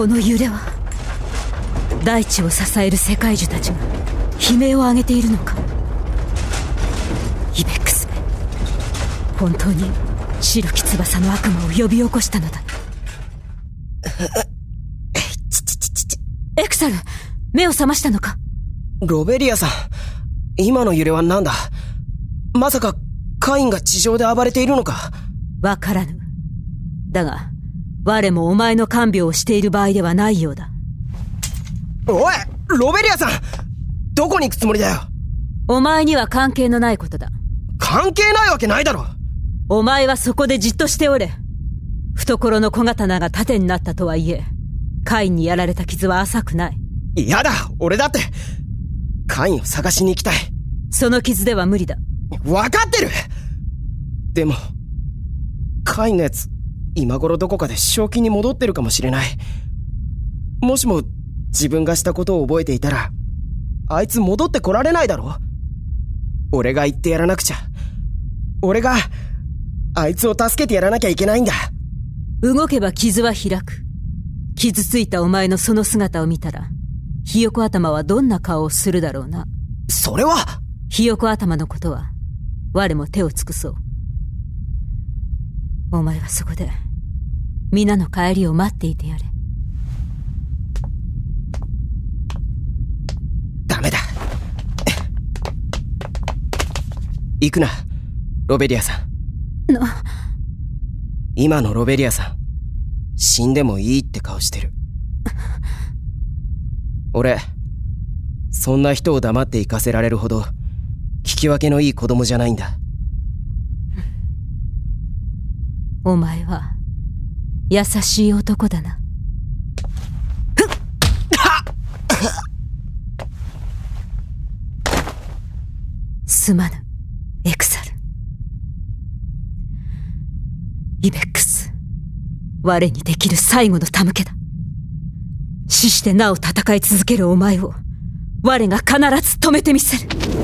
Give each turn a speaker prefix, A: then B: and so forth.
A: この揺れは大地を支える世界樹たちが悲鳴を上げているのか。イベックスめ。本当に白き翼の悪魔を呼び起こしたのだ。エクサル目を覚ましたのか？
B: ロベリアさん今の揺れは何だ？まさかカインが地上で暴れているのか？
A: わからぬ。だが我もお前の看病をしている場合ではないようだ。
B: おいロベリアさんどこに行くつもりだよ？
A: お前には関係のないことだ。
B: 関係ないわけないだろ。
A: お前はそこでじっとしておれ。懐の小刀が盾になったとはいえカインにやられた傷は浅くない。
B: 嫌だ俺だって。カインを探しに行きたい。
A: その傷では無理だ。
B: 分かってる。でもカインのやつ今頃どこかで正気に戻ってるかもしれない。もしも自分がしたことを覚えていたらあいつ戻ってこられないだろ俺が言ってやらなくちゃ。俺があいつを助けてやらなきゃいけないんだ。
A: 動けば傷は開く。傷ついたお前のその姿を見たらひよこ頭はどんな顔をするだろうな。
B: それは
A: ひよこ頭のことは我も手を尽くそうお前はそこで皆の帰りを待っていてやれ。
B: ダメだ。行くなロベリアさん。
A: な。
B: 今のロベリアさん死んでもいいって顔してる。俺そんな人を黙って行かせられるほど聞き分けのいい子供じゃないんだ
A: お前は優しい男だな。すまぬエクサル。イベックス我にできる最後の手向けだ。死してなお戦い続けるお前を我が必ず止めてみせる。